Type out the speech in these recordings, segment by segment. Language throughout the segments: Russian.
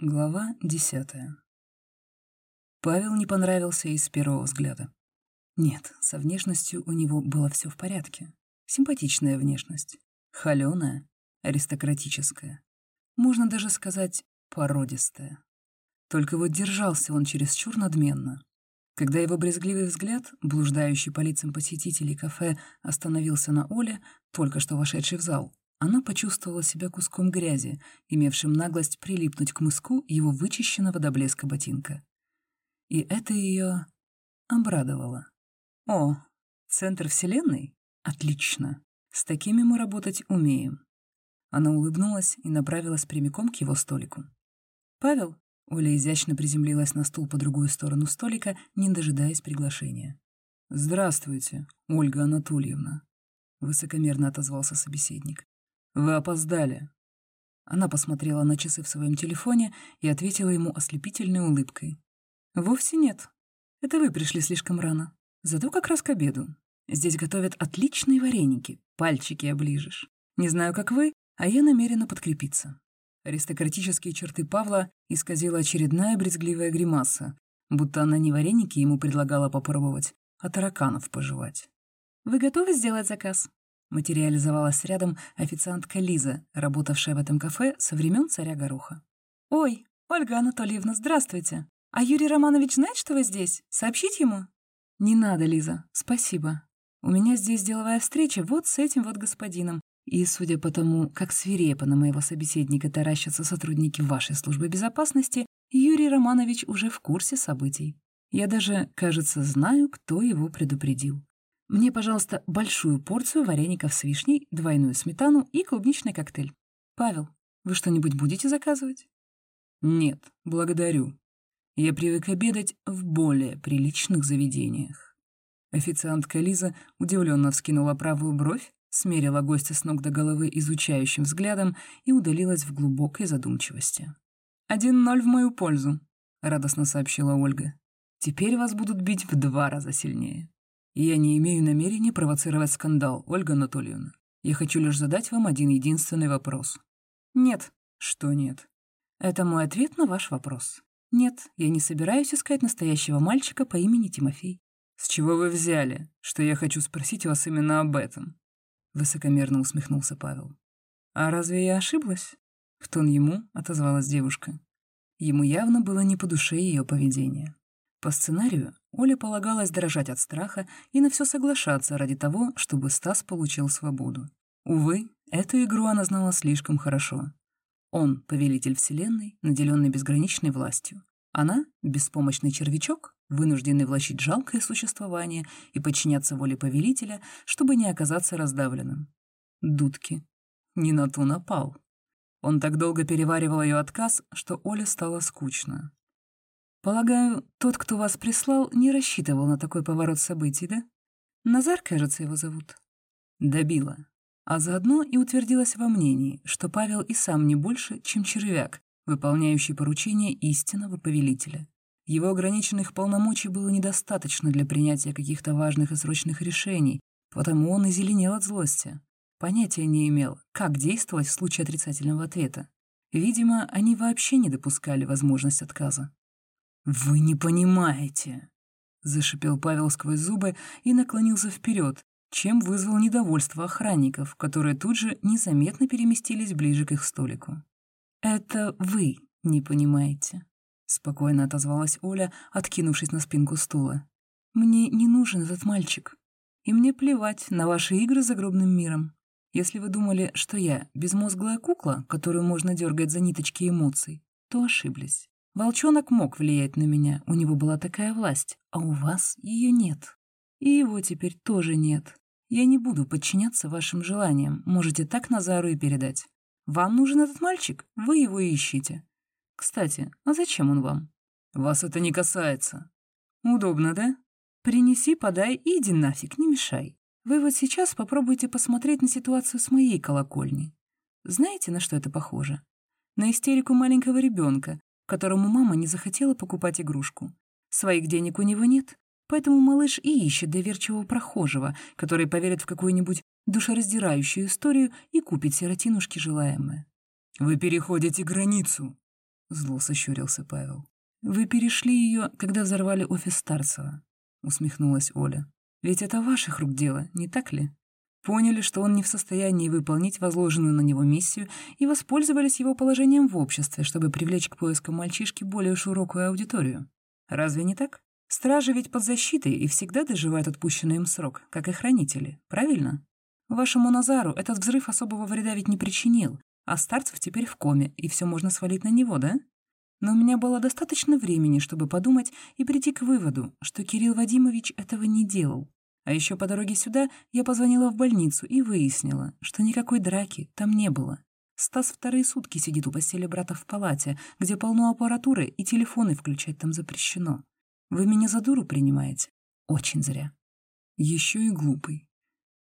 Глава десятая. Павел не понравился и с первого взгляда. Нет, со внешностью у него было все в порядке. Симпатичная внешность. Холёная, аристократическая. Можно даже сказать, породистая. Только вот держался он чересчур надменно. Когда его брезгливый взгляд, блуждающий по лицам посетителей кафе, остановился на Оле, только что вошедшей в зал, она почувствовала себя куском грязи, имевшим наглость прилипнуть к мыску его вычищенного до блеска ботинка. И это ее обрадовало. «О, центр Вселенной? Отлично. С такими мы работать умеем». Она улыбнулась и направилась прямиком к его столику. «Павел?» Оля изящно приземлилась на стул по другую сторону столика, не дожидаясь приглашения. «Здравствуйте, Ольга Анатольевна», — высокомерно отозвался собеседник. «Вы опоздали». Она посмотрела на часы в своем телефоне и ответила ему ослепительной улыбкой. «Вовсе нет. Это вы пришли слишком рано. Зато как раз к обеду. Здесь готовят отличные вареники, пальчики оближешь. Не знаю, как вы, а я намерена подкрепиться». Аристократические черты Павла исказила очередная брезгливая гримаса, будто она не вареники ему предлагала попробовать, а тараканов пожевать. «Вы готовы сделать заказ?» Материализовалась рядом официантка Лиза, работавшая в этом кафе со времен царя Гороха. «Ой, Ольга Анатольевна, здравствуйте! А Юрий Романович знает, что вы здесь? Сообщить ему?» «Не надо, Лиза, спасибо. У меня здесь деловая встреча вот с этим вот господином, и, судя по тому, как свирепо на моего собеседника таращатся сотрудники вашей службы безопасности, Юрий Романович уже в курсе событий. Я даже, кажется, знаю, кто его предупредил. Мне, пожалуйста, большую порцию вареников с вишней, двойную сметану и клубничный коктейль. Павел, вы что-нибудь будете заказывать? Нет, благодарю. Я привык обедать в более приличных заведениях. Официантка Лиза удивленно вскинула правую бровь, смерила гостя с ног до головы изучающим взглядом и удалилась в глубокой задумчивости. «Один ноль в мою пользу», — радостно сообщила Ольга. «Теперь вас будут бить в два раза сильнее». Я не имею намерения провоцировать скандал, Ольга Анатольевна. Я хочу лишь задать вам один единственный вопрос. Нет. Что нет? Это мой ответ на ваш вопрос. Нет, я не собираюсь искать настоящего мальчика по имени Тимофей. С чего вы взяли, что я хочу спросить вас именно об этом? Высокомерно усмехнулся Павел. А разве я ошиблась? В тон ему отозвалась девушка. Ему явно было не по душе ее поведение. По сценарию Оле полагалось дрожать от страха и на все соглашаться ради того, чтобы Стас получил свободу. Увы, эту игру она знала слишком хорошо. Он — повелитель Вселенной, наделенный безграничной властью. Она — беспомощный червячок, вынужденный влачить жалкое существование и подчиняться воле повелителя, чтобы не оказаться раздавленным. Дудки. Не на ту напал. Он так долго переваривал ее отказ, что Оле стало скучно. Полагаю, тот, кто вас прислал, не рассчитывал на такой поворот событий, да? Назар, кажется, его зовут. Добила. А заодно и утвердилась во мнении, что Павел и сам не больше, чем червяк, выполняющий поручения истинного повелителя. Его ограниченных полномочий было недостаточно для принятия каких-то важных и срочных решений, потому он и зеленел от злости. Понятия не имел, как действовать в случае отрицательного ответа. Видимо, они вообще не допускали возможность отказа. «Вы не понимаете», — зашипел Павел сквозь зубы и наклонился вперед, чем вызвал недовольство охранников, которые тут же незаметно переместились ближе к их столику. «Это вы не понимаете», — спокойно отозвалась Оля, откинувшись на спинку стула. «Мне не нужен этот мальчик, и мне плевать на ваши игры с загробным миром. Если вы думали, что я безмозглая кукла, которую можно дергать за ниточки эмоций, то ошиблись. Волчонок мог влиять на меня, у него была такая власть, а у вас ее нет. И его теперь тоже нет. Я не буду подчиняться вашим желаниям, можете так Назару и передать. Вам нужен этот мальчик, вы его ищите. Кстати, а зачем он вам? Вас это не касается. Удобно, да? Принеси, подай и иди нафиг, не мешай. Вы вот сейчас попробуйте посмотреть на ситуацию с моей колокольни. Знаете, на что это похоже? На истерику маленького ребенка, которому мама не захотела покупать игрушку. Своих денег у него нет, поэтому малыш и ищет доверчивого прохожего, который поверит в какую-нибудь душераздирающую историю и купит сиротинушке желаемое. «Вы переходите границу», — зло сощурился Павел. «Вы перешли ее, когда взорвали офис Старцева», — усмехнулась Оля. «Ведь это ваших рук дело, не так ли? Поняли, что он не в состоянии выполнить возложенную на него миссию и воспользовались его положением в обществе, чтобы привлечь к поискам мальчишки более широкую аудиторию. Разве не так? Стражи ведь под защитой и всегда доживают отпущенный им срок, как и хранители, правильно? Вашему Назару этот взрыв особого вреда ведь не причинил, а Старцев теперь в коме, и все можно свалить на него, да? Но у меня было достаточно времени, чтобы подумать и прийти к выводу, что Кирилл Вадимович этого не делал. А еще по дороге сюда я позвонила в больницу и выяснила, что никакой драки там не было. Стас вторые сутки сидит у постели брата в палате, где полно аппаратуры и телефоны включать там запрещено. Вы меня за дуру принимаете? Очень зря. Еще и глупый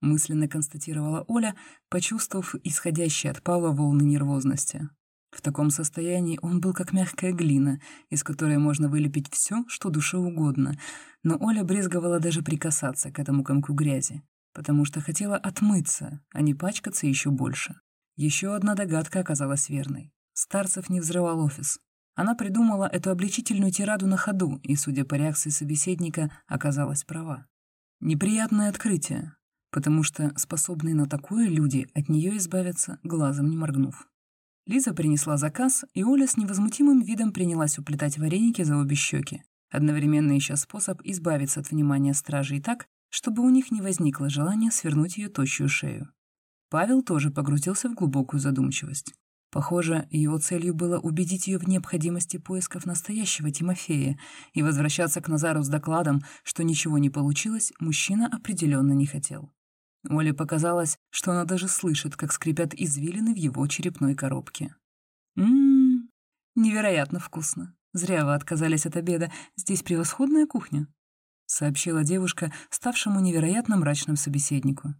мысленно констатировала Оля, почувствовав исходящие от Павла волны нервозности. В таком состоянии он был как мягкая глина, из которой можно вылепить все, что душе угодно, но Оля брезговала даже прикасаться к этому комку грязи, потому что хотела отмыться, а не пачкаться еще больше. Еще одна догадка оказалась верной. Старцев не взрывал офис. Она придумала эту обличительную тираду на ходу, и, судя по реакции собеседника, оказалась права. Неприятное открытие, потому что способные на такое люди от нее избавятся, глазом не моргнув. Лиза принесла заказ, и Оля с невозмутимым видом принялась уплетать вареники за обе щеки, одновременно ища способ избавиться от внимания стражей так, чтобы у них не возникло желания свернуть ее тощую шею. Павел тоже погрузился в глубокую задумчивость. Похоже, его целью было убедить ее в необходимости поисков настоящего Тимофея, и возвращаться к Назару с докладом, что ничего не получилось, мужчина определенно не хотел. Оле показалось, что она даже слышит, как скрипят извилины в его черепной коробке. «Ммм, невероятно вкусно. Зря вы отказались от обеда. Здесь превосходная кухня», — сообщила девушка ставшему невероятно мрачным собеседнику.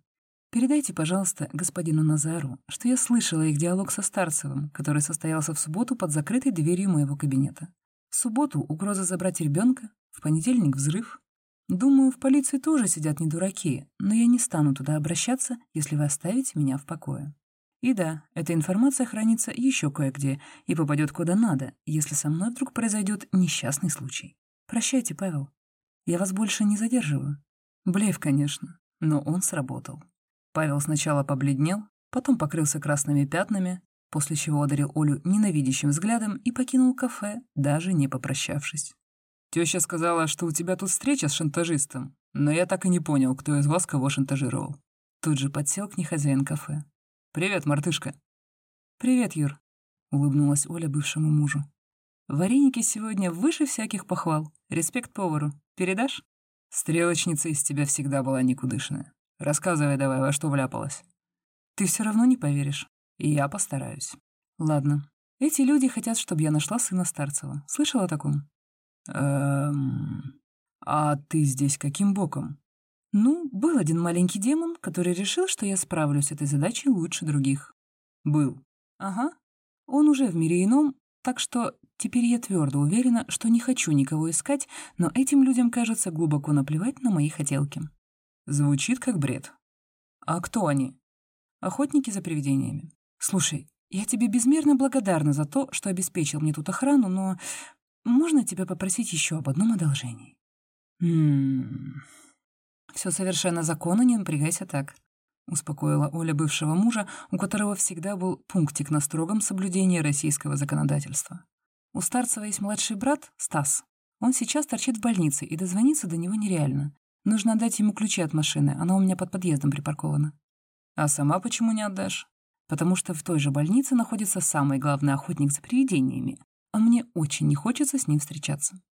«Передайте, пожалуйста, господину Назару, что я слышала их диалог со Старцевым, который состоялся в субботу под закрытой дверью моего кабинета. В субботу угроза забрать ребенка, в понедельник взрыв, Думаю, в полиции тоже сидят не дураки, но я не стану туда обращаться, если вы оставите меня в покое. И да, эта информация хранится еще кое-где и попадет куда надо, если со мной вдруг произойдет несчастный случай. Прощайте, Павел. Я вас больше не задерживаю. Блеф, конечно, но он сработал. Павел сначала побледнел, потом покрылся красными пятнами, после чего одарил Олю ненавидящим взглядом и покинул кафе, даже не попрощавшись. Теща сказала, что у тебя тут встреча с шантажистом, но я так и не понял, кто из вас кого шантажировал. Тут же подсел к ней хозяин кафе. «Привет, мартышка». «Привет, Юр», — улыбнулась Оля бывшему мужу. «Вареники сегодня выше всяких похвал. Респект повару. Передашь?» «Стрелочница из тебя всегда была никудышная. Рассказывай давай, во что вляпалась». «Ты все равно не поверишь. И я постараюсь». «Ладно. Эти люди хотят, чтобы я нашла сына Старцева. Слышала о таком?» Эм... А ты здесь каким боком? Ну, был один маленький демон, который решил, что я справлюсь с этой задачей лучше других. Был. Ага. Он уже в мире ином, так что теперь я твердо уверена, что не хочу никого искать, но этим людям кажется глубоко наплевать на мои хотелки. Звучит как бред. А кто они? Охотники за привидениями. Слушай, я тебе безмерно благодарна за то, что обеспечил мне тут охрану, но можно тебя попросить еще об одном одолжении?» «Ммм... Все совершенно законно, не напрягайся так», — успокоила Оля бывшего мужа, у которого всегда был пунктик на строгом соблюдении российского законодательства. У Старцева есть младший брат, Стас. Он сейчас торчит в больнице, и дозвониться до него нереально. Нужно отдать ему ключи от машины, она у меня под подъездом припаркована. А сама почему не отдашь? Потому что в той же больнице находится самый главный охотник за привидениями, а мне очень не хочется с ним встречаться.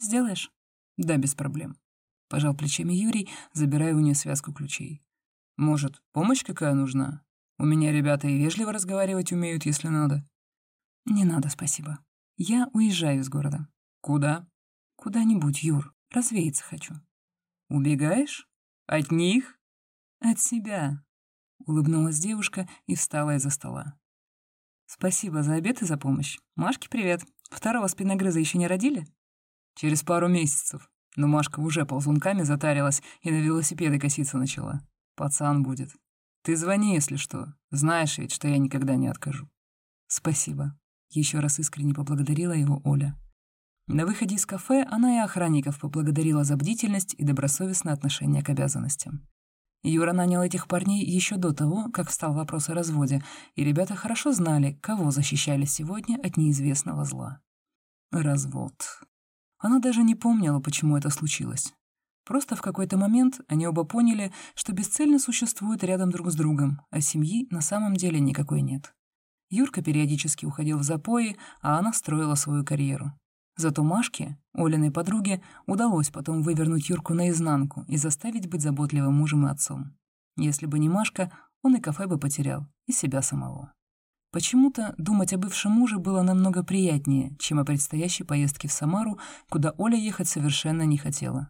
Сделаешь? Да, без проблем. Пожал плечами Юрий, забирая у нее связку ключей. Может, помощь какая нужна? У меня ребята и вежливо разговаривать умеют, если надо. Не надо, спасибо. Я уезжаю из города. Куда? Куда-нибудь, Юр. Развеяться хочу. Убегаешь? От них? От себя. Улыбнулась девушка и встала из-за стола. «Спасибо за обед и за помощь. Машке привет. Второго спиногрыза еще не родили?» «Через пару месяцев. Но Машка уже ползунками затарилась и на велосипеды коситься начала. Пацан будет. Ты звони, если что. Знаешь ведь, что я никогда не откажу». «Спасибо». — еще раз искренне поблагодарила его Оля. На выходе из кафе она и охранников поблагодарила за бдительность и добросовестное отношение к обязанностям. Юра нанял этих парней еще до того, как встал вопрос о разводе, и ребята хорошо знали, кого защищали сегодня от неизвестного зла. Развод. Она даже не помнила, почему это случилось. Просто в какой-то момент они оба поняли, что бесцельно существуют рядом друг с другом, а семьи на самом деле никакой нет. Юрка периодически уходил в запои, а она строила свою карьеру. Зато Машке, Олиной подруге, удалось потом вывернуть Юрку наизнанку и заставить быть заботливым мужем и отцом. Если бы не Машка, он и кафе бы потерял, и себя самого. Почему-то думать о бывшем муже было намного приятнее, чем о предстоящей поездке в Самару, куда Оля ехать совершенно не хотела.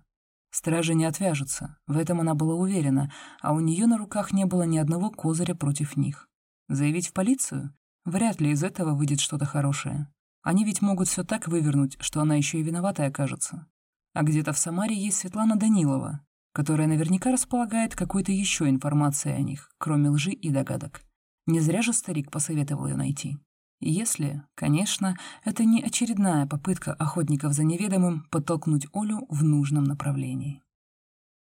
Стражи не отвяжутся, в этом она была уверена, а у нее на руках не было ни одного козыря против них. Заявить в полицию? Вряд ли из этого выйдет что-то хорошее. Они ведь могут все так вывернуть, что она еще и виноватой окажется. А где-то в Самаре есть Светлана Данилова, которая наверняка располагает какой-то еще информацией о них, кроме лжи и догадок. Не зря же старик посоветовал ее найти. Если, конечно, это не очередная попытка охотников за неведомым подтолкнуть Олю в нужном направлении.